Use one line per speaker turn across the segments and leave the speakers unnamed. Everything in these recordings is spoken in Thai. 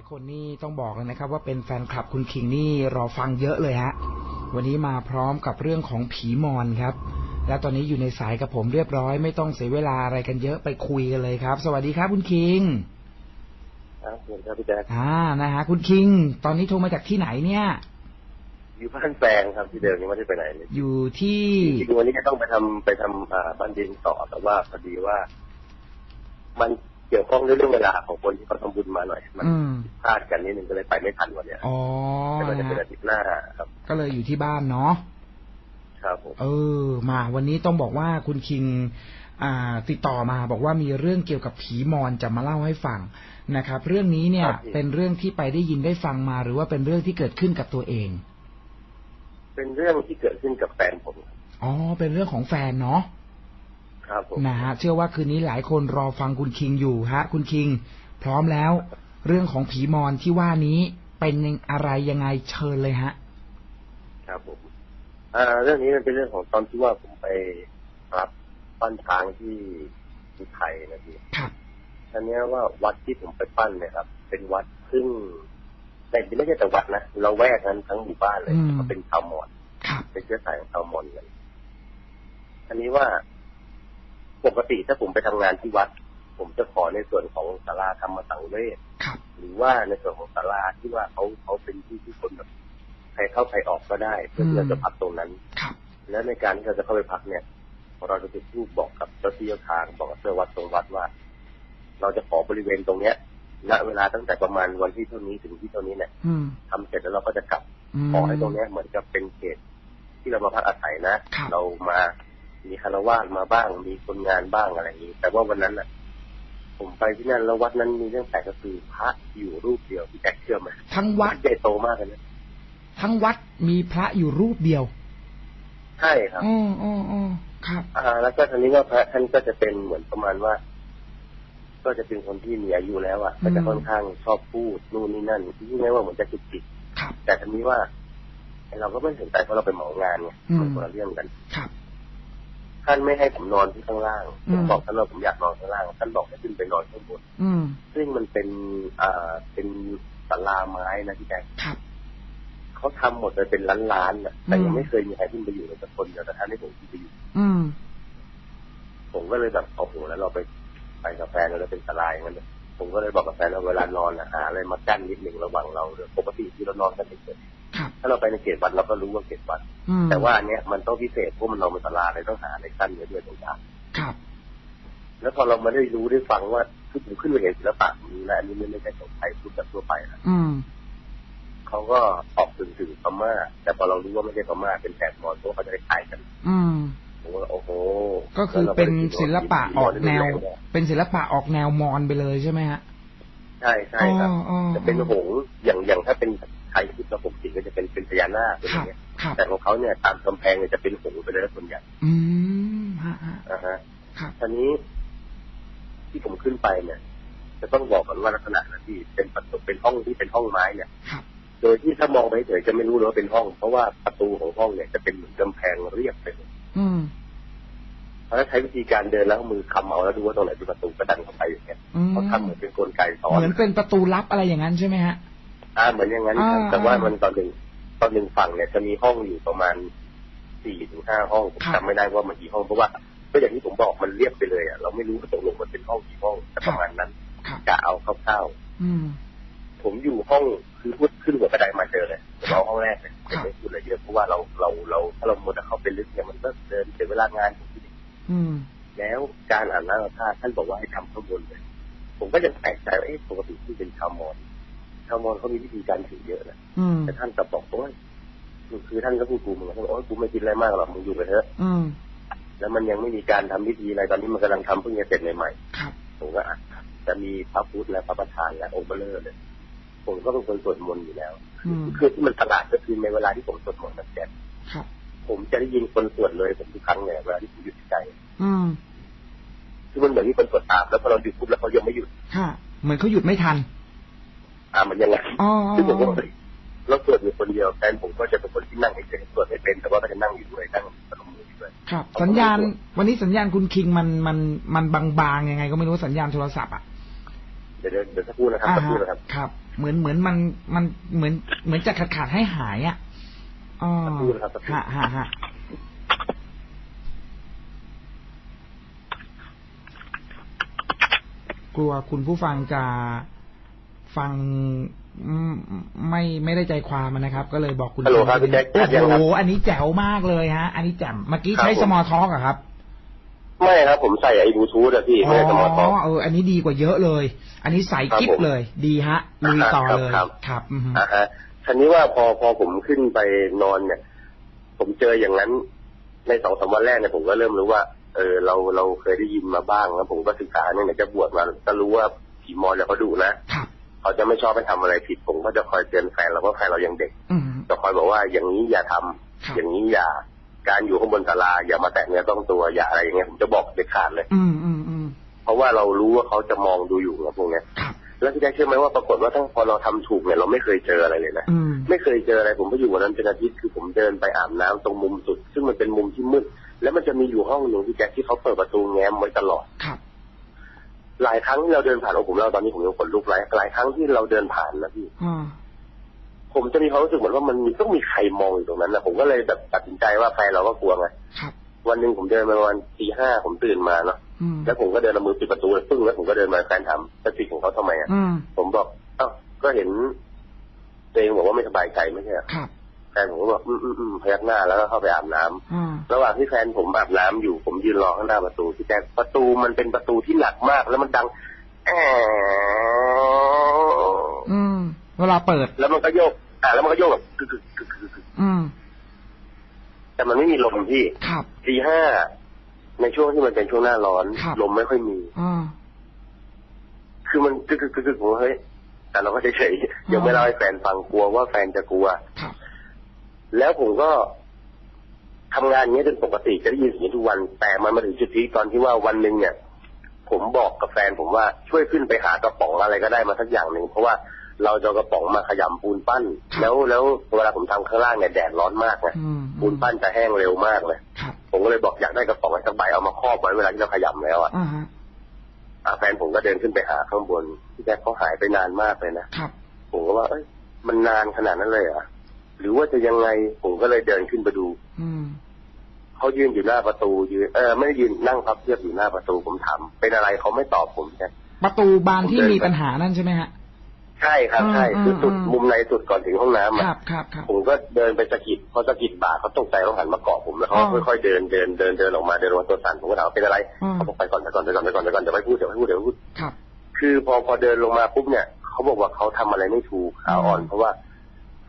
ายคนนี่ต้องบอกเลยนะครับ ว่าเป็นแฟนคลับคุณคิงนี่รอฟังเยอะเลยฮะ วันนี้มาพร้อมกับเรื่องของผีมอนครับ และตอนนี้อยู่ในสายกับผมเรียบร้อย ไม่ต้องเสียเวลาอะไรกันเยอะไปคุยกันเลยครับ สวัสดีครับคุณคิง
ครับสวัสดีครับพี่แจ๊ค
อ่านะฮะคุณคิง ตอนนี้โทรมาจากที่ไหนเนี่ย
อยู่บ้านแฟงครับที่เดิมยังไม่ได้ไปไหนเลย
อยู่ที่
จริงๆวันนี้จะต้องไปทำไปทำอ่าบ้านดินต่อแต่ว่าพอดีว่า มัน เกี่ยวข้องด้วยเรื่องเวลาของคนที่เขาทำบุญมาหน่อย มัน
อืม
พลาดกันนิดนึงก็เลยไปไม่ทันวันเนี้ย
อ๋อ
แต่ว่าจะ
นะ
เป็น
ฮะ
อาทิตย์หน้าครับ
ก็เลยอยู่ที่บ้านเนาะ
ครับผม
เออ มาวันนี้ต้องบอกว่าคุณคิงอ่า ติดต่อมาบอกว่ามีเรื่องเกี่ยวกับผีมอนจะมาเล่าให้ฟังนะครับ เรื่องนี้เนี่ย เป็นเรื่องที่ไปได้ยินได้ฟังมา หรือว่าเป็นเรื่องที่เกิดขึ้นกับตัวเอง
เป็นเรื่องที่เกิดขึ้นกับแฟนผมครับ
อ๋อเป็นเรื่องของแฟนเนาะ
ครับผม
นะฮะเชื่อว่าคืนนี้หลายคนรอฟังคุณคิงอยู่ฮะ คุณคิง พร้อมแล้ว เรื่องของผีมอนที่ว่านี้เป็นอะไรยังไงเชิญเลยฮะ
ครับผมอ่าเรื่องนี้มันเป็นเรื่องของตอนที่ว่าผมไปรับปั้นช้างที่ที่ไทยนะพี่
ครับ
ทีนี้ว่าวัดที่ผมไปปั้นเนี่ยครับ เป็นวัดซึ่งแต่ไม่ใช่แต่วัดนะเราแวกนั้นทั้งหมู่บ้านเลย
อืม
เขาเป็นชาวมอญ
ครับ
เป็นเชื้อสายของชาวมอญกันอันนี้ว่า ปกติถ้าผมไปทำงานที่วัด ผมจะขอในส่วนของศาลาธรรมสังเวช
ครับ
หรือว่าในส่วนของศาลาที่ว่าเขาเขาเป็นที่ที่คนแบบใครเข้าใครออกก็ได้เพื่อที่เราจะพักตรงนั้น
ครับ
แล้วในการที่เราจะเข้าไปพักเนี่ยเราจะจุดธูปบอกกับเจ้าที่เจ้าทางบอกกับเจ้าวัดตรงวัดว่า เราจะขอบริเวณตรงเนี้ยณเวลาตั้งแต่ประมาณวันที่เท่านี้ถึงที่เท่านี้เนี่ย
อืม
ทำเสร็จแล้วเราก็จะกลับ
ม
ขอให้ตรงเนี้ยเหมือนกับเป็นเขตที่เรามาพักอาศัยนะ
ครับ
เรามา มีคารวาสมาบ้าง มีคนงานบ้างอะไรอย่างนี้ แต่ว่าวันนั้นน่ะ ผมไปที่นั่นแล้ววัดนั้นมีเรื่องแปลกก็คือพระอยู่รูปเดียวที่แจ็คเชื่อไหม
ทั้งวัด
ใหญ่โตมากเลยนะ
ทั้งวัดมีพระอยู่รูปเดียว
ใช่ครับ
อ๋ออ๋ออ๋อครับ
อ่า แล้วก็ทีนี้ว่าพระท่านก็จะเป็นเหมือนประมาณว่า ก็จะเป็นคนที่มีอายุแล้วอะก็จะค่อนข้างชอบพูดนู่นนี่นั่นที่แม้ว่าเหมือนจะจุกจิก
ครับ
แต่ทีนี้ว่าเราก็ไม่สนใจเพราะเราไปเหมางานไง
อืม
มันคนละเรื่องกัน
ครับ
ท่านไม่ให้ผมนอนที่ข้างล่าง
อื
ผมมบอกท่านว่าผมอยากนอนข้างล่างท่านบอกให้ขึ้นไปนอนข้างบน
อืม
ซึ่งมันเป็นอ่าเป็นศาลาไม้นะพี่แจ๊ค
ครับ
เขาทำหมดเลยเป็นล้านๆนะแต่
อืม
ยังไม่เคยมีใครขึ้นไปอยู่เลยสักคนเดียวแต่ท่านให้ผมขึ้นไปอยู่
อืม
ผมก็เลยแบบโอ้โหแล้วเราไปไปกับแฟนเราแล้วเป็นศาลาอย่างนั้นเลยผมก็เลยบอกกับแฟนว่าเวลานอนอะหาอะไรมากั้นนิดหนึ่งระหว่างเราเลยปกติที่เรานอนกันเฉย
ครับ
ๆ ถ้าเราไปในเขตวัดเราก็รู้ว่าเขตวัด
อืม
แต่ว่าอันเนี้ยมันต้องพิเศษเพราะมันนอนเป็นศาลาเลยต้องหาอะไรกั้นไว้ด้วยตรงกลาง
ครับ
แล้วพอเรามาได้รู้ได้ฟังว่าคือผมขึ้นไปเห็นศิลปะนี้นะอันนี้ไม่ใช่ของไทยพูดแบบทั่วไปนะ
อืม
เขาก็ออกถึงถึงพม่าแต่พอเรารู้ว่าไม่ใช่พม่าเป็นแถบมอญเพราะเขาจะได้ขายกัน
อืม
ผมก็โอ้โห
ก็คือเป็นศิลปะออกแนว เป็นศิลปะออกแนวมอญไปเลยใช่ไหมฮะ
ใช่ใช่ครับ
อ๋ออ๋อ
จะเป็นหงส์อย่างอย่างถ้าเป็น ไทยพุทธปกติก็จะเป็นเป็นพญานาคเป็นอย่างเงี้ย
ครับ
แต่ของเขาเนี่ยตามกำแพงเนี่ยจะเป็นหงส์ไปเลยส่วนใหญ่
อืมฮะฮะ
นะฮะ
ครับ
ทีนี้ ที่ผมขึ้นไปเนี่ย จะต้องบอกก่อนว่าลักษณะนะที่เป็นประตูเป็นห้องที่เป็นห้องไม้เนี่ย
ครับ
โดยที่ถ้ามองไปเฉยๆจะไม่รู้เลยว่าเป็นห้อง เพราะว่าประตูของห้องเนี่ยจะเป็นเหมือนกำแพงเรียบไปเลย
อืม
เพราะฉะนั้นใช้วิธีการเดินแล้วเอามือคำเอาแล้วดูว่าตรงไหนเป็นประตูก็ดันเข้าไปอย่างเงี้ย
อืม
เขาทำเหมือนเป็นกลไกสอน
เหมือนเป็นประตูลับอะไรอย่างนั้นใช่ไหมฮะ
อ่าเหมือนอย่างนั้นครับ
อ่า
แต่ว่ามันตอนหนึ่งตอนหนึ่งฝั่งเนี่ยจะมีห้องอยู่ประมาณสี่ถึงห้าห้องผม
ครับ
จำไม่ได้ว่ามันกี่ห้องเพราะว่าก็อย่างที่ผมบอกมันเรียบไปเลยอะเราไม่รู้ว่าตกลงมันเป็นห้องกี่ห้องแต่ประมาณนั้น
ครับ
กะเอาคร่าว
อืม
ๆผมอยู่ห้องคือพูดขึ้นหัวกระไดมาเจอเลยผมเอาห้องแรกเลย
ครับ
ไม่พูดอะไรเยอะเพราะว่าเราเราเราถ้าเราหมดเข้าไปลึกเนี่ยมันก็เดินเสียเวลางานผมที่
อืม
แล้วการอ่านหน้าท่าตุท่านบอกว่าให้ทำข้างบนเลยผมก็ยังแปลกใจว่าเอ๊ะปกติที่เป็นชาวมอญ ชาวมอญเขามีวิธีการถือเยอะนะ
อืม
แต่ท่านกลับบอกโอ้ยคือคือท่านก็พูดกูมึงท่านบอกโอ้ยกูไม่คิดอะไรมากหรอกมึงอยู่ไปเถอะ
อืม
แล้วมันยังไม่มีการทำพิธีอะไรตอนนี้มันกำลังทำเพิ่งจะเสร็จใหม่
ครับ
ๆผมก็อะจะมีพระพุทธและพระประธานและองค์เบ้อเร่อเลยผมก็เป็นคนสวดมนต์อยู่แล้ว
อืม
คือที่มันประหลาดก็คือในเวลาที่ผมสวดมนต์นะแจ๊ค
ครับ
ผมจะได้ยินคนสวดเลยผมทุกครั้งเนี่ยเวลาที่ผมหยุดหายใจ
อืม
คือมันเหมือนมีคนสวดตามแล้วพอเราหยุดปุ๊บแล้วเขายังไม่หยุด
ค่ะเหมือนเขาหยุดไม่ทัน
อ่ามันยังไง
อ๋อ
ซึ่งผมก็เฮ้ยเราสวดอยู่คนเดียวแฟนผมก็จะเป็นคนที่นั่งเฉยๆสวดไม่เป็น แต่ว่าก็จะนั่งอยู่ด้วยนั่งพนมมืออยู่ด้วย
ครับ สัญญาณ วันนี้สัญญาณคุณคิงมันมันมันบางๆยังไง ก็ไม่รู้สัญญาณโทรศัพท์อะ
เดี๋ยวเดี๋ยวเดี๋ยวสักครู่นะครับ
อ่า
สักครู่
ฮะ
นะครับ
ครับมเหมือนเหมือนมันมันเหมือนเหมือนจะขาดขาดให้หายอะอ๋อ
สักครู่นะครับสักครู่
ฮะฮะฮะกลัวคุณผู้ฟังจะ ฟังอืมไม่ไม่ได้ใจความนะครับ ก็เลยบอกคุณ
ฮัลโหลครับพี่แจ็ค
โอ้
ยังครับ
โหอันนี้แจ๋วมากเลยฮะ อันนี้แจ่มเมื่อกี้
ครับ
ใช้
ผม
สมอทอกอะครับ
ไม่ครับ ผมใส่ไอ้บลูทูธอะพี่ไม่ได้สมอร์ท
อ๋อเอออันนี้ดีกว่าเยอะเลย อันนี้ใส
ครับ
กิ๊บ
ผม
เลย ดีฮะลุยต่อ
ครับ
เลย
ครับ
ครับอือฮึ
อ่าฮะทีนี้ว่าพอพอผมขึ้นไปนอนเนี่ย ผมเจออย่างนั้นในสองสามวันแรกเนี่ยผมก็เริ่มรู้ว่าเออเราเราเคยได้ยินมาบ้างแล้วผมก็ศึกษาเนี่ยไหนจะบวชมาก็รู้ว่าผีมอญเนี่ยเขาดุนะครับ เขาจะไม่ชอบให้ทำอะไรผิดผมก็จะคอยเตือนแฟนเราเพราะแฟนเรายังเด็ก
อืม
จะคอยบอกว่าอย่างนี้อย่าทำ
ครับ
อย่างนี้อย่าการอยู่ข้างบนศาลาอย่ามาแตะเนื้อต้องตัวอย่าอะไรอย่างเงี้ยผมจะบอกเด็ดขาดเลย
อืมอืมอืม
เพราะว่าเรารู้ว่าเขาจะมองดูอยู่นะพวกเนี้ย
ครับ
แล้วที่ได้เชื่อไหมว่าปรากฏว่าทั้งพอเราทำถูกเนี่ยเราไม่เคยเจออะไรเลยนะ
อืม
ไม่เคยเจออะไรผมไปอยู่วันนั้นเป็นอาทิตย์คือผมเดินไปอาบน้ำตรงมุมสุด ซึ่งมันเป็นมุมที่มืดแล้วมันจะมีอยู่ห้องหนึ่งที่แจ็คที่เขาเปิดประตูแง้มไว้ตลอด
ครับ
หลายครั้งที่เราเดินผ่านโอ้ผมเราตอนนี้ผมยังขนลุกหลายหลายครั้งที่เราเดินผ่านนะพี่
อ่า
ผมจะมีความรู้สึกเหมือนว่ามันมีต้องมีใครมองอยู่ตรงนั้นนะผมก็เลยแบบตัดสินใจว่าแฟนเราก็กลัวไง
ครับ
วันหนึ่งผมเดินมาประมาณตีห้าผมตื่นมาเนาะ
อืม
แล้วผมก็เดินเอามือปิดประตูเลยปึ้งแล้วผมก็เดินมาแฟนถามจะปิดของเขาทำไมอะ
อืม
ผมบอกอ้าวก็เห็นตัวเองบอกว่าไม่สบายใจไม่ใช่เหรอ
ครับ
แฟนผมก็บอกอืมอืมอืมพยักหน้าแล้วก็เข้าไปอาบน้ำ
อ่า
ระหว่างที่แฟนผมอาบน้ำอยู่ผมยืนรอข้างหน้าประตูพี่แจ๊คประตูมันเป็นประตูที่หนักมาก แล้วมันดังแอ
อืม เวลาเปิด
แล้วมันก็โยก อ่าแล้วมันก็โยกแบบกึกกึกกึกกึกกึก
อืม
แต่มันไม่มีลมพี่
ครับ
ตีห้าในช่วงที่มันเป็นช่วงหน้าร้อน
ครับ
ลมไม่ค่อยมี
อ่า
คือมันกึกกึกกึกกึกผมว่าเฮ้ยแต่เราก็เฉยๆยังไม่เล่าให้แฟนฟังกลัวว่าแฟนจะกลัว
ครับ
แล้วผมก็ทำงานอย่างนี้ยเป็นปกติจะได้ยินเสียงทุกวัน แต่มันมาถึงจุดที่ตอนที่ว่าวันหนึ่งเนี่ย ผมบอกกับแฟนผมว่าช่วยขึ้นไปหากระป๋องอะไรก็ได้มาสักอย่างหนึ่งเพราะว่าเราจะเอากระป๋องมาขยำปูนปั้น แล้วแล้วเวลาผมทำข้างล่างเนี่ยแดดร้อนมากไง
อืม
ปูนปั้นจะแห้งเร็วมากเลย
ครับ
ผมก็เลยบอกอยากได้กระป๋องสักใบเอามาครอบไว้เวลาที่เราขยำแล้วอะ
อ่าฮะ
อะแฟนผมก็เดินขึ้นไปหาข้างบนที่แจ๊คเขาหายไปนานมากเลยนะครับผมก็ว่าเอ้ยมันนานขนาดนั้นเลยเหรอะ หรือว่าจะยังไงผมก็เลยเดินขึ้นไปดู
อืม
เขายืนอยู่หน้าประตูยืนเออไม่ได้ยืนนั่งพับเพียบอยู่หน้าประตูผมถามเป็นอะไรเขาไม่ตอบผมใช่
ประตูบานที่มีปัญหานั่นใช่ไหมฮะ
ใช่ครับใช่
อืม
คือสุด
อืม
มุมในสุดก่อนถึงห้องน้ำ
ค
อะ
รับครับครับ
ผมก็เดินไปสะกิดพอสะกิดบ่าเขาตกใจเขาหันมาเกาะผมแล้วเขา
อ๋อ
ค่อยๆเดินเดินเดินเดินออกมาเดินออกมาตัวสั่นผมก็ถามว่าเป็นอะไร
อืม
เขาบอกไปก่อนไปก่อนไปก่อนไปก่อนไปก่อนเดี๋ยวไม่พูดเดี๋ยวไม่พูดเดี๋ยวไม่พูด
ครับ
คือพอพอเดินลงมาปุ๊บเนี่ยเขาบอกว่าเขาทำอะไรไม่ถูกขาอ่อน
อืม
เพราะว่า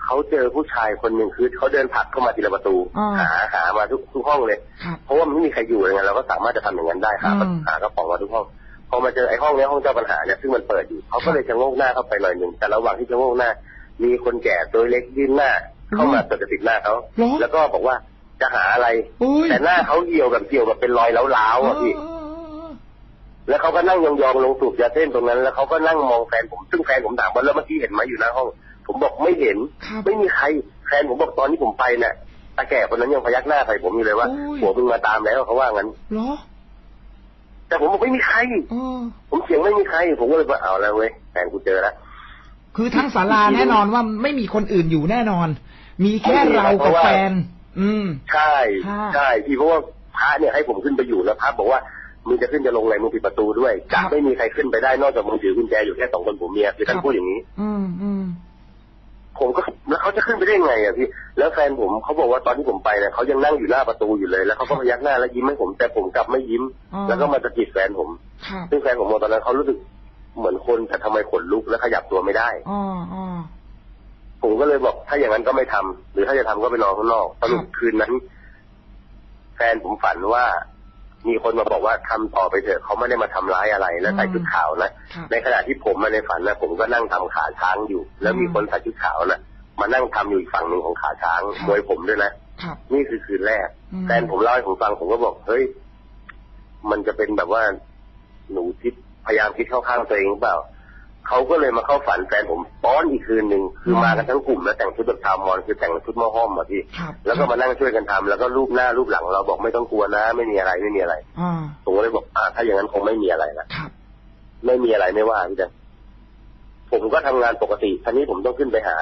เขาเจอผู้ชายคนหนึ่งคือเขาเดินผลักเข้ามาทีละประตู
อ่า
หาหามาทุกทุกห้องเลย
ครับ
เพราะว่ามันไม่มีใครอยู่เลยไงเราก็สามารถจะทำอย่างนั้นได้หา
อืม
หากระป๋องมาทุกห้องพอมาเจอไอ้ห้องเนี้ยห้องเจ้าปัญหาเนี่ยซึ่งมันเปิดอยู่เขาก็เลยจะโงกหน้าเข้าไปหน่อยหนึ่งแต่ระหว่างที่จะโงกหน้า มีคนแก่ตัวเล็กยื่นหน้า เข้ามาตะติดหน้าเขา
เหรอ
แล้วก็บอกว่าจะหาอะไร
อุ้ย
แต่หน้าเขาเหี่ยวแบบเหี่ยวแบบเป็นรอยล้าวๆอะพี่
เออ
แล้วเขาก็นั่งยองๆลงสูบยาเส้นตรงนั้น แล้วเขาก็นั่งมองแฟนผมซึ่งแฟนผมถามว่าแล้วเมื่อกี้เห็นไหมอยู่หน้าห้อง ผมบอกไม่เห็น
ครับ
ไม่มีใครแฟนผมบอกตอนที่ผมไปเนี่ยตาแก่คนนั้นยังพยักหน้าใส่ผมอยู่เลยว่า
โอ้ย
หัวมึงมาตามแล้วเขาว่างั้น
เหรอ
แต่ผมบอกไม่มีใคร
เออ
ผมเสียงไม่มีใคร ผมก็เลยว่าเอาแล้วเว้ยแฟนกูเจอแล้ว
คือทั้งศาลาแน่นอนว่าไม่มีคนอื่นอยู่แน่นอน มีแค่
ไม่มี
เรา
เพ
กับ
ราะว่า
แฟน อืม
ใช่
ค่ะ
ใช่พี่เพราะว่าพระเนี่ยให้ผมขึ้นไปอยู่แล้วพระบอกว่ามึงจะขึ้นจะลงอะไรมึงปิดประตูด้วย
ครั
จะ
บ
ไม่มีใครขึ้นไปได้นอกจากมึงถือกุญแจอยู่แค่สองคนผมเมียคือท่าน
ครับ
พูดอย่างนี้
อืมอืม
ผมก็แล้วเขาจะขึ้นไปได้ไงอะพี่ แล้วแฟนผมเขาบอกว่าตอนที่ผมไปเนี่ยเขายังนั่งอยู่หน้าประตูอยู่เลย แล้วเขาก็พยักหน้าแล้วยิ้มให้ผม แต่ผมกลับไม่ยิ้ม
อ๋อ
แล้วก็มาสะกิดแฟนผม
ครับ
ซึ่งแฟนผมบอกตอนนั้นเขารู้สึกเหมือนคนแต่ทำไมขนลุกและขยับตัวไม่ได้
อ๋ออ๋อ
ผมก็เลยบอกถ้าอย่างนั้นก็ไม่ทำหรือถ้าจะทำก็ไปนอนข้างนอกสรุป
ครับ
คืนนั้น แฟนผมฝันว่า มีคนมาบอกว่าทำต่อไปเถอะเขาไม่ได้มาทำร้ายอะไรและใส่ชุดขาวนะ
ครับ
ในขณะที่ผมมาในฝันนะผมก็นั่งทำขาช้างอยู่ แล้วมีคนใส่ชุดขาวนะมานั่งทำอยู่อีกฝั่งหนึ่งของขาช้าง
ครับ
โดยผมด้วยนะ
ครับ
นี่คือคืนแรก
อืม
แฟนผมเล่าให้ผมฟังผมก็บอกเฮ้ยมันจะเป็นแบบว่าหนูคิดพยายามคิดเข้าข้างตัวเองหรือเปล่า เขาก็เลยมาเข้าฝันแฟนผมป้อนอีกคืนหนึ่งคือมากันทั้งกลุ่มแล้วแต่งชุดแบบชาวมอญคือแต่งชุดหม้อห้อมอะพี่
ครับ
แล้วก็มานั่งช่วยกันทำแล้วก็รูปหน้ารูปหลังเราบอกไม่ต้องกลัวนะ ไม่มีอะไรไม่มีอะไร
อ่า
ผมก็เลยบอกอ่าถ้าอย่างนั้นคงไม่มีอะไรละ
ครับ
ไม่มีอะไรไม่ว่าพี่แจ๊คผมก็ทำงานปกติทีนี้ผมต้องขึ้นไปหา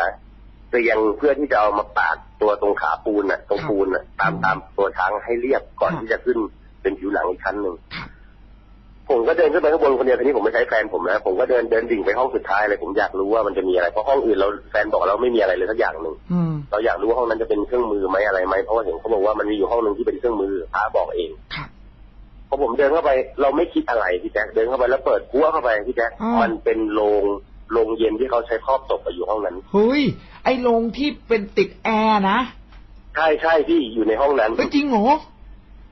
เตียงเพื่อที่จะเอามาปาดตัวตรงขาปูนน่ะ ตรงปูนน่ะตามตามตัวช้างให้เรียบก่อนที่จะขึ้นเป็นผิวหนังอีกชั้นหนึ่ง
ครับ
ผมก็เดินขึ้นไปข้างบนคนเดียวทีนี้ผมไม่ใช้แฟนผมนะผมก็เดินเดินดิ่งไปห้องสุดท้ายเลยผมอยากรู้ว่ามันจะมีอะไรเพราะห้องอื่นเราแฟนบอกเราไม่มีอะไรเลยสักอย่างหนึ่ง
อืม
เราอยากรู้ว่าห้องนั้นจะเป็นเครื่องมือไหมอะไรไหมเพราะว่าเห็นเขาบอกว่ามันมีอยู่ห้องหนึ่งที่เป็นเครื่องมือพระบอกเอง
ครับ
พอผมเดินเข้าไป เราไม่คิดอะไรพี่แจ๊คเดินเข้าไปแล้วเปิดผัวะเข้าไปพี่แจ๊ค
อ่ามั
มันเป็นโลงโลงเย็นที่เขาใช้ครอบศพอยู่ห้องนั้น
เฮ้ยไอ้โลงที่เป็นติดแอร์นะ
ใช่ใช่พี่อยู่ในห้องนั้น
เฮ้ยจริงเหรอ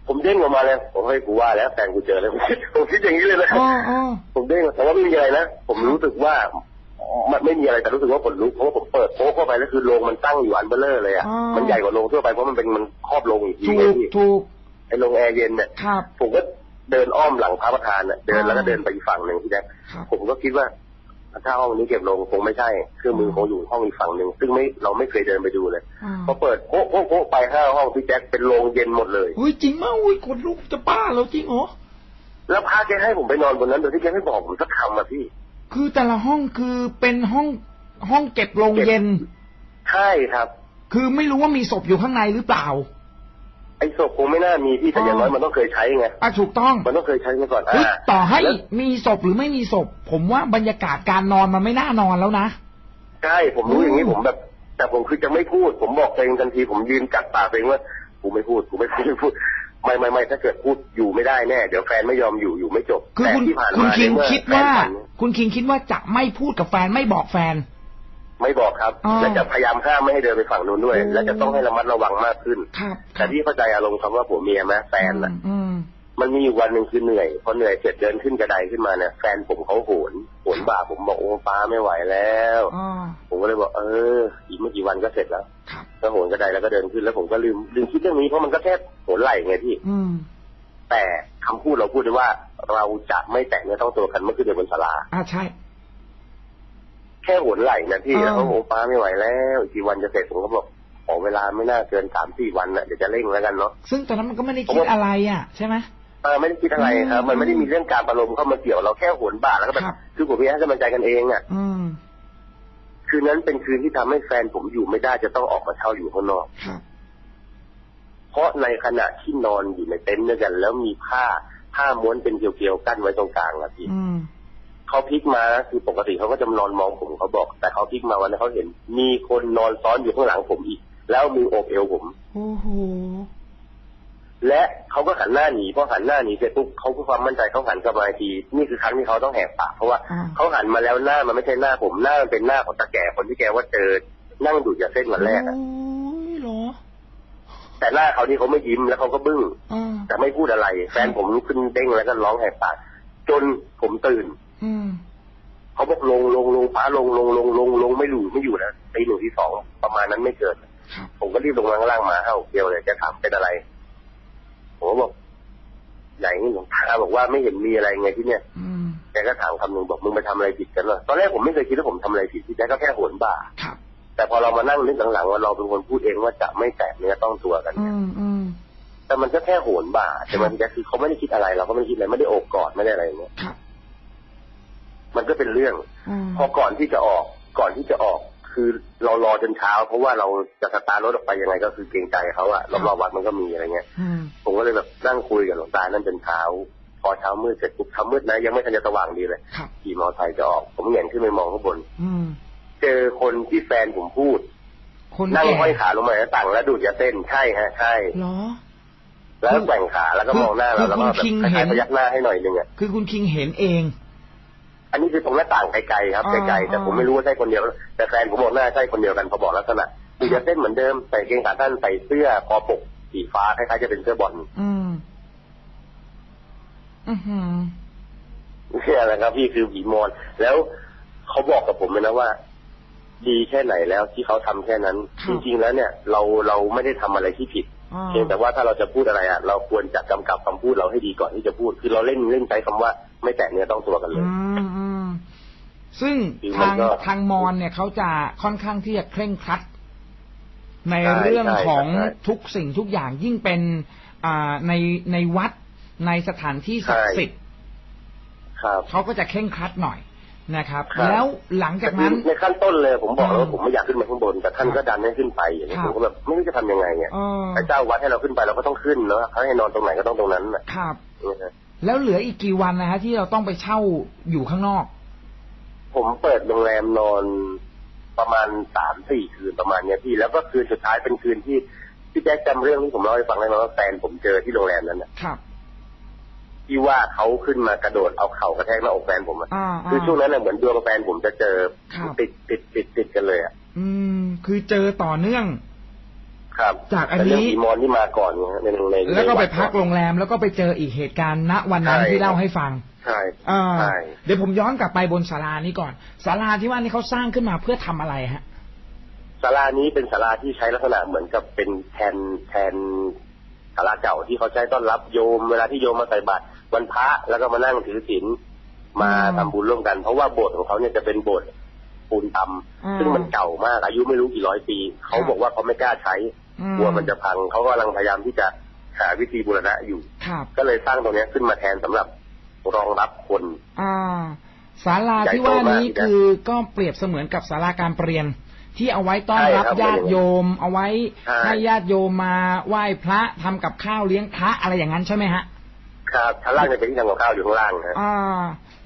ผมเด้งออกมาเลยผมเฮ้ยกูว่าแล้วแฟนกูเจอแล้วผมคิดอย่างนี้เลยนะ
อ๋ออ๋อ
ผมเด้งแต่ว่าไม่มีอะไรนะผมรู้สึกว่ามันไม่มีอะไรแต่รู้สึกว่าขนลุกเพราะว่าผมเปิดโป๊ะเข้าไปแล้วคือโลงมันตั้งอยู่อันเบ้อเร่อเลยอะมันใหญ่กว่าโลงทั่วไปเพราะมันเป็นมันครอบโลงอีกที
ถูก
ไงพี่
ถูก
ไอ้โรงแอร์เย็นเนี่ย
ครับ
ผมก็เดินอ้อมหลังพระประธานน่ะเดิน
อ่า
แล้วก็เดินไปอีกฝั่งหนึ่งพี่แจ๊ค
ครับ
ผมก็คิดว่า ถ้าห้องนี้เก็บลงคงไม่ใช่เครื่องมือคงอยู่ห้องอีกฝั่งหนึ่งซึ่งไม่เราไม่เคยเดินไปดูเลย
อ่า
พอเปิดโป๊ะโป๊ะโป๊ะไปห้าห้องพี่แจ๊คเป็นโรงเย็นหมดเลย
เฮ้ยจริงมากอุ้ยคนลุกจะบ้าแล้วจริงเหรอ
แล้วพระแกให้ผมไปนอนบนนั้นโดยที่แกไม่บอกผมสักคำอะพี่
คือแต่ละห้องคือเป็นห้องห้องเก็บโรงเย็น
ใช่ครับ
คือไม่รู้ว่ามีศพอยู่ข้างในหรือเปล่า
ไอ้ศพคงไม่น่ามีพี่แต่อย่างน้อยมันต้องเคยใช้ไง
อะถูกต้อง
มันต้องเคยใช้มาก่อน
เฮ้ย
อ่า
ต่อให้
แล้ว
มีศพหรือไม่มีศพ ผมว่าบรรยากาศการนอนมันไม่น่านอนแล้วนะ
ใช่ผมรู้อย่างนี้
อืม
ผมแบบ แต่ผมคือจะไม่พูด ผมบอกตัวเองทันที ผมยืนกัดปากตัวเองว่ากูไม่พูดกูไม่พูดไม่พูดไม่ไม่ไม่ถ้าเกิดพูดอยู่ไม่ได้แน่เดี๋ยวแฟนไม่ยอมอยู่อยู่ไม่จบ
คือ
แต่
คุณ
ที่ผ่าน
คุณ
มา
คิง
เนี่ยเมื่อ
คิดว่า
แฟนผม
คุณคิงคิดว่าจะไม่พูดกับแฟนไม่บอกแฟน
ไม่บอกครับ
อ๋อ
และจะพยายามห้ามไม่ให้เดินไปฝั่งนู้นด้วย
โอ้
และจะต้องให้ระมัดระวังมากขึ้น
ครับ
แต่พี่เข้าใจอารมณ์คำว่าผัวเมียไหมแฟนน่ะ
อืม
มันมีอยู่วันหนึ่งคือเหนื่อยพอเหนื่อยเสร็จเดินขึ้นกระไดขึ้นมาเนี่ยแฟนผมเขาโหนโหนบ่าผมบอกโอ้ป้าไม่ไหวแล้ว
อ๋อ
ผมก็เลยบอกเออ อีกไม่กี่วันก็เสร็จแล้ว
ครับ
ก็โหนกระไดแล้วก็เดินขึ้นแล้วผมก็ลืมลืมคิดเรื่องนี้เพราะมันก็แค่โหนไหล่ไงพี่
อืม
แต่คำพูดเราพูดได้ว่า เราจะไม่แตะเนื้อต้องตัวกันเมื่อขึ้นไปบนศาลา
อ่าใช่
แค่โหนไหล่นะพี่
อ่า
แล้วเขาบอกป้าไม่ไหวแล้วอีกกี่วันจะเสร็จผมก็บอกขอเวลาไม่น่าเกินสามสี่วันนะเดี๋ยวจะเร่งแล้วกันเนาะ
ซึ่งตอนนั้นมันก็ไม่ได้คิดอะไรอะใช่ไหม
เออไม่ได้คิดอะไรครับ
อืม
มันไม่ได้มีเรื่องการอารมณ์เข้ามาเกี่ยวเราแค่โหนบ่าแล้วก็แบบ
ครับ
คือผมพี่ให้กำลังใจกันเองอะ
อืม
คืนนั้นเป็นคืนที่ทำให้แฟนผมอยู่ไม่ได้จะต้องออกมาเช่าอยู่ข้างนอก
ครับ
เพราะในขณะที่นอนอยู่ในเต็นท์ด้วยกัน แล้วมีผ้าผ้าม้วนเป็นเกลียวๆกั้นไว้ตรงกลางอะพี่
อืม
เขาพลิกมานะคือปกติเขาก็จะนอนมองผมเขาบอก แต่เขาพลิกมาวันนั้นเขาเห็น มีคนนอนซ้อนอยู่ข้างหลังผมอีก แล้วมือโอบเอวผม
โอ้โห
และเขาก็หันหน้าหนีพอหันหน้าหนีเสร็จปุ๊บเขาเพื่อความมั่นใจเขาหันกลับมาอีกทีนี่คือครั้งที่เขาต้องแหกปากเพราะว่า
อ่า
เขาหันมาแล้วหน้ามันไม่ใช่หน้าผมหน้ามันเป็นหน้าของตาแก่คนที่แกว่าเจอนั่งดูดยาเส้นวันแรกอะ
โอ้ยเหรอ
แต่หน้าเขานี่เขาไม่ยิ้มแล้วเขาก็บึ้ง
อ่า
แต่ไม่พูดอะไร แฟนผมลุกขึ้นเด้งแล้วก็ร้องแหกปากจนผมตื่น
อืม
เขาบอกลงลงลงฟ้าลงลงลงลงลงไม่อยู่ไม่อยู่นะตีหนึ่งที่สองประมาณนั้นไม่เกิด
ครับ
ผมก็รีบลงมาข้างล่างมาเอ้าเดียวเลยแกถามเป็นอะไรผมก็บอกใหญ่นี่หลวงตาบอกว่าไม่เห็นมีอะไรไงที่เนี่ย
อืม
แกก็ถามคำหนึ่งบอกมึงไปทำอะไรผิดกันวะตอนแรกผมไม่เคยคิดว่าผมทำอะไรผิดที่แกก็แค่โหนบ่า
ครับ
แต่พอเรามานั่งนึกหลังๆว่าเราเป็นคนพูดเองว่าจะไม่แตะเนื้อต้องตัวกัน
อืมอืม
แต่มันก็แค่โหนบ่าแต่มันแกคือเขาไม่ได้คิดอะไรเราก็ไม่ได้คิดอะไรไม่ได้โอบกอดไม่ได้อะไรอย่างเงี้ย
ครับ
มันก็เป็นเรื่อง
อืม
พอก่อนที่จะออกก่อนที่จะออก คือเรารอจนเช้า เพราะว่าเราจะสตาร์ทรถออกไปยังไง ก็คือเกรงใจเขาอะรอบๆวัดมันก็มีอะไรเงี้ย
อืม
ผมก็เลยแบบนั่งคุยกับหลวงตานั่นจนเช้า พอเช้ามืดเสร็จปุ๊บเช้ามืดนะยังไม่ทันจะสว่างดีเลย
ครับ
ขี่มอเตอร์ไซค์จะออก ผมเหงนขึ้นไปมองข้างบน
อืม
เจอคนที่แฟนผมพูด
คน
นั่ง
แก่
ห้อยขาลงมาในหน้าต่างแล้วดูดยาเส้นใช่ฮะใช่
เหรอ
แล้วแกว่งขาแล้วก็มองหน้าเราแล้วก็แบบ
คือคุณคิง
ค
เห็
ล้าย
น
ๆพยักหน้าให้หน่อยนึงอะ
คือคุณคิงเห็นเอง
อันนี้คือตรงหน้าต่างไกลๆครับ
อ่า
ไกลๆแต่
อ่า
ผมไม่รู้ว่าใช่คนเดียว แต่แฟนผมบอกหน้าใช่คนเดียวกันพอบอกลักษณะดูดยาเส้นเหมือนเดิมใส่เกงขาสั้นใส่เสื้อคอปกสีฟ้าคล้ายๆจะเป็นเสื้อบอล
อืมอือหือ
นี่แหละครับ พี่คือผีมอนแล้วเขาบอกกับผมเลยนะว่าดีแค่ไหนแล้วที่เขาทำแค่นั้น จริงๆแล้วเนี่ย เราเราไม่ได้ทำอะไรที่ผิด
อ่า
เพียงแต่ว่าถ้าเราจะพูดอะไรอะเราควรจะกำกับคำพูดเราให้ดีก่อนที่จะพูด คือเราเล่นเล่นใช้คำว่าไม่แตะเนื้อต้องตัวกันเลย
อืมอืม ซึ่ง
คือมัน
ทาง
ก็
ทางมอนเนี่ยเขาจะค่อนข้างที่จะเคร่งครัด ใน
ใช่
เรื่อง
ใช่
ของ
ใช่
ทุกสิ่งทุกอย่างยิ่งเป็นอ่าในในวัดในสถานที่ศักดิ์สิทธิ์
ครับ
เขาก็จะเคร่งครัดหน่อยนะครับ
ครับ
แล้วหลังจากนั้น
ในขั้นต้นเลย ผมบอกแล้ว
อื
ว่ามผมไม่อยากขึ้นมาข้างบน แต่ท่านก็ดันให้ขึ้นไปอย่างนี้
ครับ
ผมก็แบบไม่รู้จะทำยังไงอะ
เออ
แต่เจ้าวัดให้เราขึ้นไปเราก็ต้องขึ้นเนาะเขาให้นอนตรงไหนก็ต้องตรงนั้นน่ะ
ครับ
นะฮะ
แล้วเหลืออีกกี่วันนะฮะที่เราต้องไปเช่าอยู่ข้างนอก
ผมเปิดโรงแรมนอนประมาณสามสี่คืนประมาณเนี้ยพี่ แล้วก็คืนสุดท้ายเป็นคืนที่พี่แจ๊คจำเรื่องที่ผมเล่าให้ฟังได้ไหมว่าแฟนผมเจอที่โรงแรมนั้นน่ะ
ครับ
ที่ว่าเขาขึ้นมากระโดดเอาเข่ากระแทกหน้าอกแฟนผมอะ
อ่า
คือช่วงนั้นน่ะเหมือนดวงแฟนผมจะเจอ
ครับ
ติดติดติดติดกันเลยอะ
อืม คือเจอต่อเนื่อง
ครับ
จากอันนี้
แต่เรื่องอีมอนที่มาก่อนเนี่ยในใน
แล้วก็ไป
ในด
พักโรงแรมแล้วก็ไปเจออีกเหตุการณ์ณวันนั้น
ใช่
ที่เล่าให้ฟัง
ใช่
อ่า
ใช่
เดี๋ยวผมย้อนกลับไปบนศาลานี้ก่อนศาลาที่ว่านี่เขาสร้างขึ้นมาเพื่อทำอะไรฮะ
ศาลานี้เป็นศาลาที่ใช้ลักษณะเหมือนกับเป็นแทนแทนศาลาเก่าที่เขาใช้ต้อนรับโยมเวลาที่โยมมาใส่บาตรวันพระแล้วก็มานั่งถือศีลมา
อืม
ทำบุญร่วมกัน เพราะว่าโบสถ์ของเขาเนี่ยจะเป็นโบสถ์ปูนต
อืมำ
ซึ่งมันเก่ามาก อายุไม่รู้กี่ร้อยปี เขา
ครับ
บอกว่าเขาไม่กล้าใช้
อื
กลัวมันจะพังเขากำลังพยายามที่จะหาวิธีบูรณะอยู่
ครับ
ก็เลยสร้างตรงเนี้ยขึ้นมาแทนสำหรับ รองรับคน
อ่าศาลาที่ว่านี้คือก็เปรียบเสมือนกับศาลาการเปลี่ยนที่เอาไว้ต้อนรับ
ใช่ครับ
ญาติโยม เอาไว้
ใช่
ให้ญาติโยมมาไหว้พระทำกับข้าวเลี้ยงพระอะไรอย่างนั้นใช่ไหมฮะ
ครับชั้นล่างจะเป็นที่ทำกับข้าวอยู่ข้างล่างนะ
อ่า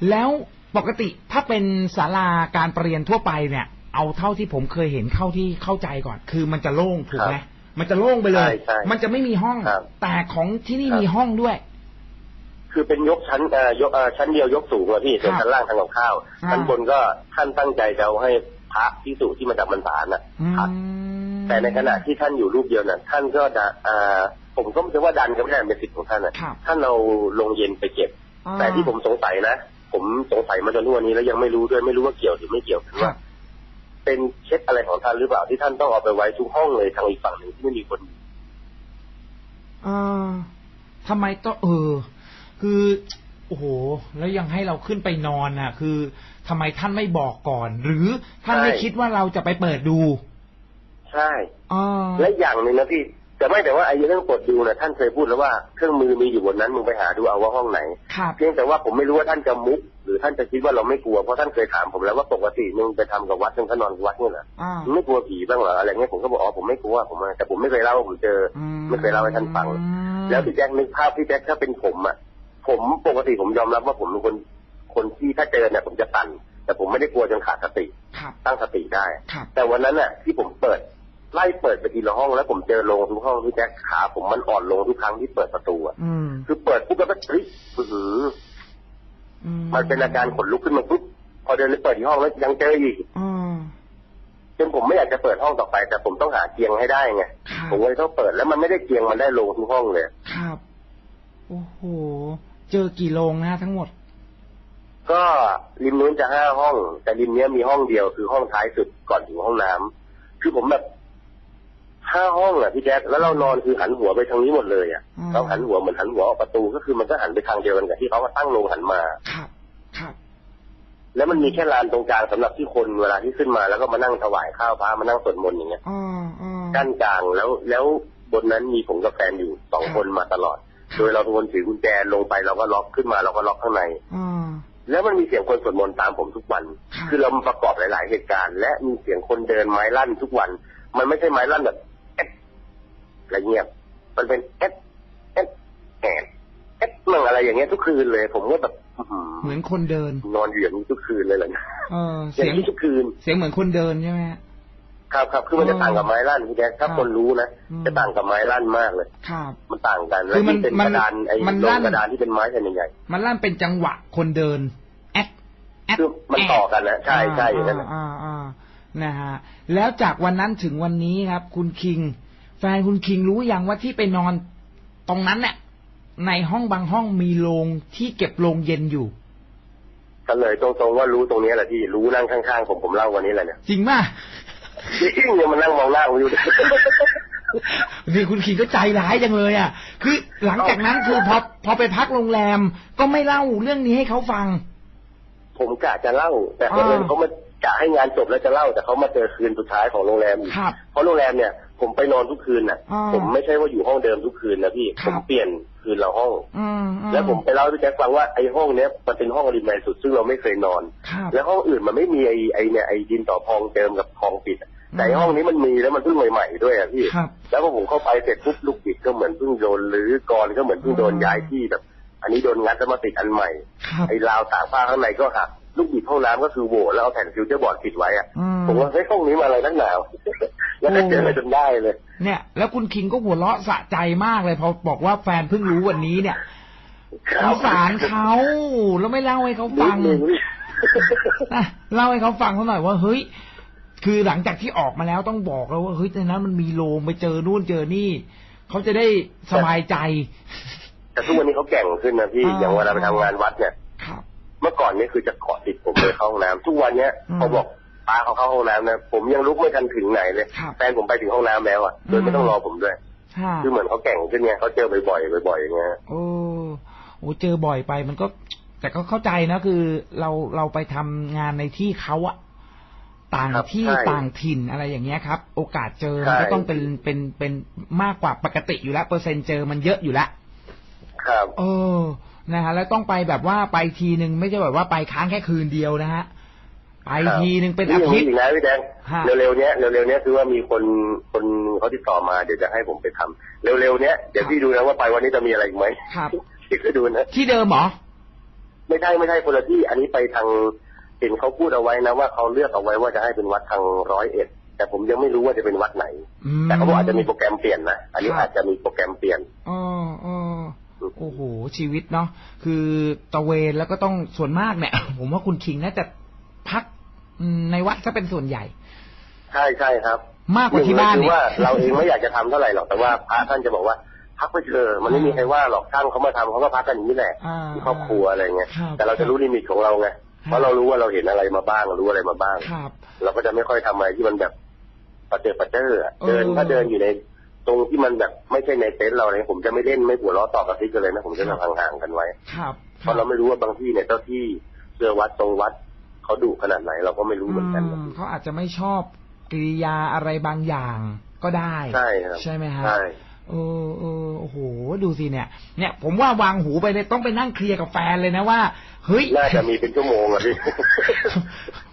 แล้วปกติถ้าเป็นศาลาการเปลี่ยนทั่วไปเนี่ย เอาเท่าที่ผมเคยเห็นเข้าที่เข้าใจก่อน คือมันจะโล่งถูกไหมมันจะโล่งไปเลย
ใช่ใช่
มันจะไม่มีห้อง
ครับ
แต่ของที่นี่
ครับ
มีห้องด้วย
คือเป็นยกชั้นเอ่อยกเอ่อชั้นเดียวยกสูงอะพี่ส่วน
ครับ
ชั้นล่างทำกับข้าว
อ่า
ชั้นบนก็ท่านตั้งใจจะเอาให้พระพิสุที่มาจากบรรพานน่ะ
อืม
พักแต่ในขณะที่ท่านอยู่รูปเดียวน่ะท่านก็จะอ่าผมก็ไม่ใช่ว่าดันก็ไม่ได้เป็นสิทธิ์ของท่านน่ะ
ครับ
ท่านเอาลงเย็นไปเก็บ
อ่า
แต่ที่ผมสงสัยนะ ผมสงสัยมาจนทุกวันนี้แล้วยังไม่รู้ด้วยไม่รู้ว่าเกี่ยวหรือไม่เกี่ยวคือ
ครั
ว่า
บ
เป็นเคล็ดอะไรของท่านหรือเปล่าที่ท่านต้องเอาไปไว้ทุกห้องเลยทางอีกฝั่งหนึ่งที่ไม่มีคนอยู่
อ่าทำไมต้องเออ คือโอ้โหแล้วยังให้เราขึ้นไปนอนน่ะ คือทำไมท่านไม่บอกก่อน หรือท่านไม่คิดว่าเราจะไปเปิดดู
ใช่
อ่า
และอย่างหนึ่งนะพี่แต่ไม่แต่ว่าไอ้เรื่องกดดูนะท่านเคยพูดแล้วว่าเครื่องมือมีอยู่บนนั้นมึงไปหาดูเอาว่าห้องไหน
ครับ
เพียงแต่ว่าผมไม่รู้ว่าท่านจะมุก หรือท่านจะคิดว่าเราไม่กลัวเพราะท่านเคยถามผมแล้วว่าปกติมึงไปทำกับวัดมึงก็นอนกับวัดเนี่ยเหรอ
อ่า
มึงไม่กลัวผีบ้างเหรออะไรเงี้ยผมก็บอกอ๋อผมไม่กลัวผมแต่ผมไม่เคยเล่าว่าผมเจออไม่เคยเล่าให้ท่านฟัง แล้วพี่แจ็คนึกภาพพี่แจ็คถ้าเป็นผมอะ ผมปกติผมยอมรับว่าผมเป็นคนคนที่ถ้าเจอเนี่ยผมจะตันแต่ผมไม่ได้กลัวจนขาดสติ
ครับ
ตั้งสติได้
ครับ
แต่วันนั้นน่ะ ที่ผมเปิดไล่เปิดไปทีละห้องแล้วผมเจอโรงทุกห้องพี่แจ็คขาผมมันอ่อนลงทุกครั้งที่เปิดประตูอะ
อืม
คือเปิดปุ๊บแล้วก็เฮ้ยอื้อหือ
อื
มันเป็นอาการขนลุกขึ้นมาปุ๊บพอเดินไปเปิดที่ห้องแล้วยังเจออีก
อืม
จนผมไม่อยากจะเปิดห้องต่อไป แต่ผมต้องหาเตียงให้ได้ไง
ครับ
ผมเลยต้องเปิดแล้วมันไม่ได้เตียงมันได้โรงทุกห้องเลย
ครับโอ้โห เจอกี่โรงนะทั้งหมด
ก็ริมนู้นจะห้าห้อง แต่ริมเนี้ยมีห้องเดียวคือห้องท้ายสุดก่อนถึงห้องน้ำคือผมแบบห้าห้องอะพี่แจ๊คแล้วเรานอนคือหันหัวไปทางนี้หมดเลยอะ
อืม
เราหันหัวเหมือนหันหัวออกประตูก็คือมันก็หันไปทางเดียวกันกับที่เขามาตั้งโรงหันมา
ครับครับ
แล้วมันมีแค่ลานตรงกลางสำหรับที่คนเวลาที่ขึ้นมา แล้วก็มานั่งถวายข้าวพระมานั่งสวดมนต์อย่างเงี้ย
อ่าอ่า
กั้นกลางแล้วแล้วบนนั้นมีผมกับแฟนอยู่สองคนมาตลอด โดยเราเป็นคนถือกุญแจลงไปเราก็ล็อกขึ้นมาเราก็ล็อกข้างใน
อ่า
แล้วมันมีเสียงคนสวดมนต์ตามผมทุกวัน
ครับ
คือเรามาประกอบหลาย ๆ เหตุการณ์ และมีเสียงคนเดินไม้ลั่นทุกวัน มันไม่ใช่ไม้ลั่นแบบแอ๊ะอะไรเงียบ มันเป็นแอ๊ะแอ๊ะแอะแอ๊ะมั่งอะไรอย่างเงี้ยทุกคืนเลย ผมก็แบบอื้อหือ
เหมือนคนเดิน
นอนอยู่อย่างนี้ทุกคืนเลยเหรอเนี่ย
เออ
อ
เสีย
ย่างงนี้ทุกคืน
เสียงเหมือนคนเดินใช่ไหมฮะ
ครับครับคือมันจะต่างกับไม้ลั่นพี่แจ๊คถ้า
ครับ
คนรู้นะ
อืม
จะต่างกับไม้ลั่นมากเลย
ครับ
มันต่างกัน
คื
แล้ว
อมัน
ที่เป็น
มัน
กระดานไอ้
มัน
โร
ลั่
ง
น
กระดานที่เป็นไม้แผ่นใหญ่
มันลั่นเป็นจังหวะคนเดินแอดแอด
คือมันต่อกันนะใช่ใช่อย่างนั้นน่ะ
อ่าอ่านะฮะแล้วจากวันนั้นถึงวันนี้ครับ คุณคิง แฟนคุณคิงรู้ยังว่าที่ไปนอนตรงนั้นเนี่ยในห้องบางห้องมีโรงที่เก็บโรงเย็นอยู่
ๆก็เลยตรงๆว่ารู้ตรงนี้แหละที่รู้นั่งข้างๆผมผมเล่าวันนี้แหละเนี่ย
จริงป่ะ
จริงเนี่ยมันนั่งมองหน้าผมอยู่
นี่คุณคิงก็ใจร้ายจังเลยอะ คือหลังจากนั้นคือพอพอไปพักโรงแรมก็ไม่เล่าเรื่องนี้ให้เขาฟัง
ผมกะจะเล่า แต่
อ่า
เพื่อนเขามากะให้งานจบแล้วจะเล่า แต่เขามาเจอคืนสุดท้ายของโรงแรมอีก
ครับ
เพราะโรงแรมเนี่ย ผมไปนอนทุกคืนน่ะ
อ่า
ผมไม่ใช่ว่าอยู่ห้องเดิมทุกคืนนะพี่
ค
ผ
รับ
มเปลี่ยนคืนละห้อง
อืมอืม
แล้วผมไปเล่าให้พี่แจ็คฟังว่าไอ้ห้องเนี้ยมันเป็นห้องริมในสุดซึ่งเราไม่เคยนอน
ครับ
แล้วห้องอื่นมันไม่มีไอ้ไอ้เนี่ยไอ้ดินต่อพองเติมกับพองปิดอะ แต่ไอ้
อืม
ห้องนี้มันมีแล้วมันเพิ่งใหม่ๆด้วยอะพี่
ครับ
แล้วพอผมเข้าไปเสร็จปุ๊บลูกบิดก็เหมือนเพิ่งโดนหรือกรก็เหมือนเพิ่งโดน
อืม
ย้ายที่แบบ อันนี้โดนงัดแล้วมาติดอันใหม่
ครับ
ไอ้ราวตากผ้าข้างในก็หักลูกบิดห้องน้ำก็คือโหว่แล้วเอาแผ่นฟิวเจอร์บอร์ดปิดไว้อะ
อืม
ผมว่าเฮ้ยห้องนี้มันอะไรนักหนาแล้วก็เจอจนได้เลย
เนี่ย แล้วคุณคิงก็หัวเราะสะใจมากเลยพอบอกว่าแฟนเพิ่งรู้วันนี้เนี่ยสงสารเขาแล้วไม่เล่าให้เขาฟัง
นิดนึง
นะเล่าให้เขาฟังเขาหน่อยว่าเฮ้ย คือหลังจากที่ออกมาแล้วต้องบอกแล้วว่าเฮ้ยในนั้นมันมีโลงไปเจอนู่นเจอนี่เขาจะได้สบายใจ
แต่ทุกวันนี้เขาแกร่งขึ้นนะพี่
อ่า
อย่างเวลาไปทำงานวัดเนี่ย
ครับ
เมื่อก่อนเนี่ยคือจะเกาะติดผมเลยเข้าห้องน้ำทุกวันเนี้ย
อืม
เขาบอกป้าเขาเข้าห้องน้ำนะผมยังลุกไม่ทันถึงไหนเลย
ครับ
แฟนผมไปถึงห้องน้ำแล้วอะโดยไม่ต้องรอผมด้วย
ค่ะ
คือเหมือนเขาแกร่งขึ้นไงเขาเจอบ่อยๆบ่อยๆอย่างเงี้ย
โอ้โหเจอบ่อยไปมันก็ แต่ก็เข้าใจนะคือเราเราไปทำงานในที่เขาอะ ต่าง
ครับ
ที่
ใช่
ต่างถิ่นอะไรอย่างเงี้ยครับ โอกาสเจอมัน
ใช่
ก็ต้องเป็นเป็นเป็นมากกว่าปกติอยู่แล้วเปอร์เซ็นต์เจอมันเยอะอยู่แล้ว
ครับ
เออนะฮะแล้วต้องไปแบบว่าไปทีหนึ่งไม่ใช่แบบว่าไปค้างแค่คืนเดียวนะฮะไป
ครับ
ทีหนึ่งเป็นอาทิตย์
นี่อย่างนี้อีกนะพี่แดง
ฮะ
เร็วๆเนี้ยเร็วๆเนี้ยคือว่ามีคนคนเขาติดต่อมาเดี๋ยวจะให้ผมไปทำเร็วๆเนี้ยเดี๋ยวพี่ดูนะว่าไปวันนี้จะมีอะไรอีกไหม
ครับ
พี่ก็ดูนะ
ที่เดิมเหรอ
ไม่ใช่ไม่ใช่คนละที่ อันนี้ไปทาง เห็นเขาพูดเอาไว้นะว่าเขาเลือกเอาไว้ว่าจะให้เป็นวัดทางร้อยเอ็ดแต่ผมยังไม่รู้ว่าจะเป็นวัดไหน
อืม
แต่เขาบอกอาจจะมีโปรแกรมเปลี่ยนนะอันนี้
ครับ
อาจจะมีโปรแกรมเปลี่ยน
อ๋ออ๋อโอ้โห ชีวิตเนาะคือตระเวนแล้วก็ต้องส่วนมากเนี่ยผมว่าคุณคิงน่าจะพักอืมในวัดก็เป็นส่วนใหญ่
ใช่ใช่ครับ
มากกว่าที่บ้าน
หนึ่งเลยคือ
เนี่ย
ว่าเราเองไม่อยากจะทำเท่าไหร่หรอกแต่ว่าพระท่านจะบอกว่าพักไปเถอะมันไม่มีใครว่าหรอกช่างเขามาทำเขาก็พักกันอย่างนี้แหละ
อ่า
ที่ครอบครัวอะไรเงี้ย
ครับ
แต่เราจะรู้ limit ของเราไง
ครับ
เพราะเรารู้ว่าเราเห็นอะไรมาบ้างรู้อะไรมาบ้าง
ครับ
เราก็จะไม่ค่อยทำอะไรที่มันแบบประเจิดประเจิออะ
เออ
เดินถ้าเดินอยู่ในตรงที่มันแบบไม่ใช่ในเต็นท์เราเนี่ยผมจะไม่เล่นไม่หัวเราะต่อกระซิบกันเลยนะผมจะ
ครับ
ห่างๆกันไว้
ครับ
เพราะเราไม่รู้ว่าบางที่เนี่ยเจ้าที่เชื่อวัดตรงวัดเขาดุขนาดไหนเราก็ไม่รู้เหมือนกัน
อืมเขาอาจจะไม่ชอบกิริยาอะไรบางอย่างก็ได้
ใช่ครับ
ใช่ไหมฮะ
ใช่
เออเออโอ้โหดูสิเนี่ย เนี่ยผมว่าวางหูไปเลยต้องไปนั่งเคลียร์กับแฟนเลยนะว่าเฮ้ย
น่าจะมีเป็นชั่วโมงอะพี่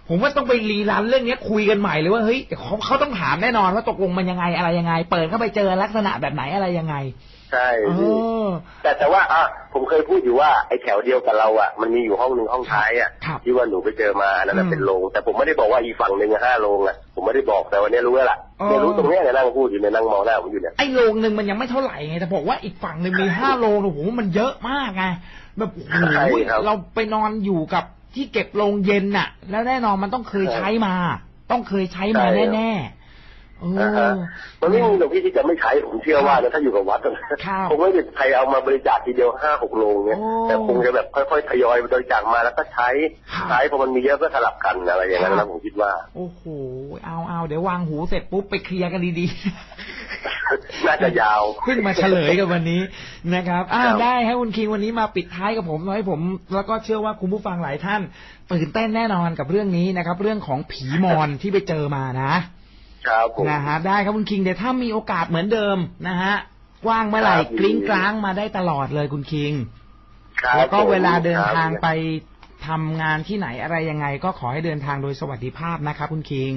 ผมว่าต้องไปรีรันเรื่องเนี้ยคุยกันใหม่เลยว่าเฮ้ยเขาเขาต้องถามแน่นอนว่าตกลงมันยังไงอะไรยังไง เปิดเข้าไปเจอลักษณะแบบไหนอะไรยังไง
ใช่
เอ
พี่
อ
แต่แต่ว่าอะผมเคยพูดอยู่ว่าไอ้แถวเดียวกับเราอะมันมีอยู่ห้องหนึ่งห้องท้ายอะ
ครับ
ที่ว่าหนูไปเจอมาอันนั้นนะ
อืม
เป็นโรงแต่ผมไม่ได้บอกว่าอีกฝั่งหนึ่งอะห้าโรงอะผมไม่ได้บอกแต่วันนี้รู้แล้วล่ะ
อ๋อ
เนี่ยรู้ตรงเนี้ยเนี่ยนั่งพูดอยู่เนี่ยนั่งมองหน้าผมอยู่เนี่ย
ไอ้โรงหนึ่งมันยังไม่เท่าไหร่ไงแต่บอกว่าอีกฝั่งหนึ่งมีห้าโรงโอ้โหมันเยอะมากไงแบบโอ้โห
ใช่ครับ
เราไปนอนอยู่กับ ที่เก็บโรงเย็นน่ะ แล้วแน่นอนมันต้องเคยใช้มา ต้องเคยใช้มา
ใช่ครับ
แน่ๆเอ
อ่าฮะ
อ
มันไม่มีหรอกพี่ที่จะไม่ใช้ผมเชื่อว่านะถ้าอยู่กับวัดนะครับคงไม่มีใครเอามาบริจาคทีเดียวห้าหกโรงเนี่ย
โอ้
แต่คงจะแบบค่อยๆทยอยบริจาคมาแล้วก็ใช้
ครับ
ใช้พอมันมีเยอะก็สลับกันอะไรอย่างนั้น
ครั
นะ
บ
ผมคิดว่า
โอ้โหเอาเอาเดี๋ยววางหูเสร็จปุ๊บไปเคลียร์กันดี
น่าจะยาว
ๆเพิ่งมาเฉลยกันวันนี้นะครับ อ่า
ครับ
ได้ให้คุณคิงวันนี้มาปิดท้ายกับผมให้ผม แล้วก็เชื่อว่าคุณผู้ฟังหลายท่านตื่นเต้นแน่นอนกับเรื่องนี้นะครับ เรื่องของผีมอนที่ไปเจอมานะ
ครับผม
นะฮะได้ครับคุณคิงเดี๋ยวถ้ามีโอกาสเหมือนเดิมนะฮะว่างเมื่อไหร่
ครับ
กริ้งกลางมาได้ตลอดเลยคุณคิง
ครับ
แล้วก็
ผม
เวลาเดินทาง
ครับ
ไปทำงานที่ไหนอะไรยังไง ก็ขอให้เดินทางโดยสวัสดิภาพนะครับคุณคิง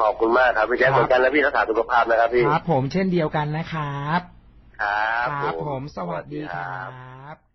ขอบคุณมากครับพี่แจ๊ค
ครับ
เหมือนกันนะพี่รักษาสุขภาพนะครับพี่
ครับ ผมเช่นเดียวกันนะครับ
ครับ
ครับผม สวัสดีครับ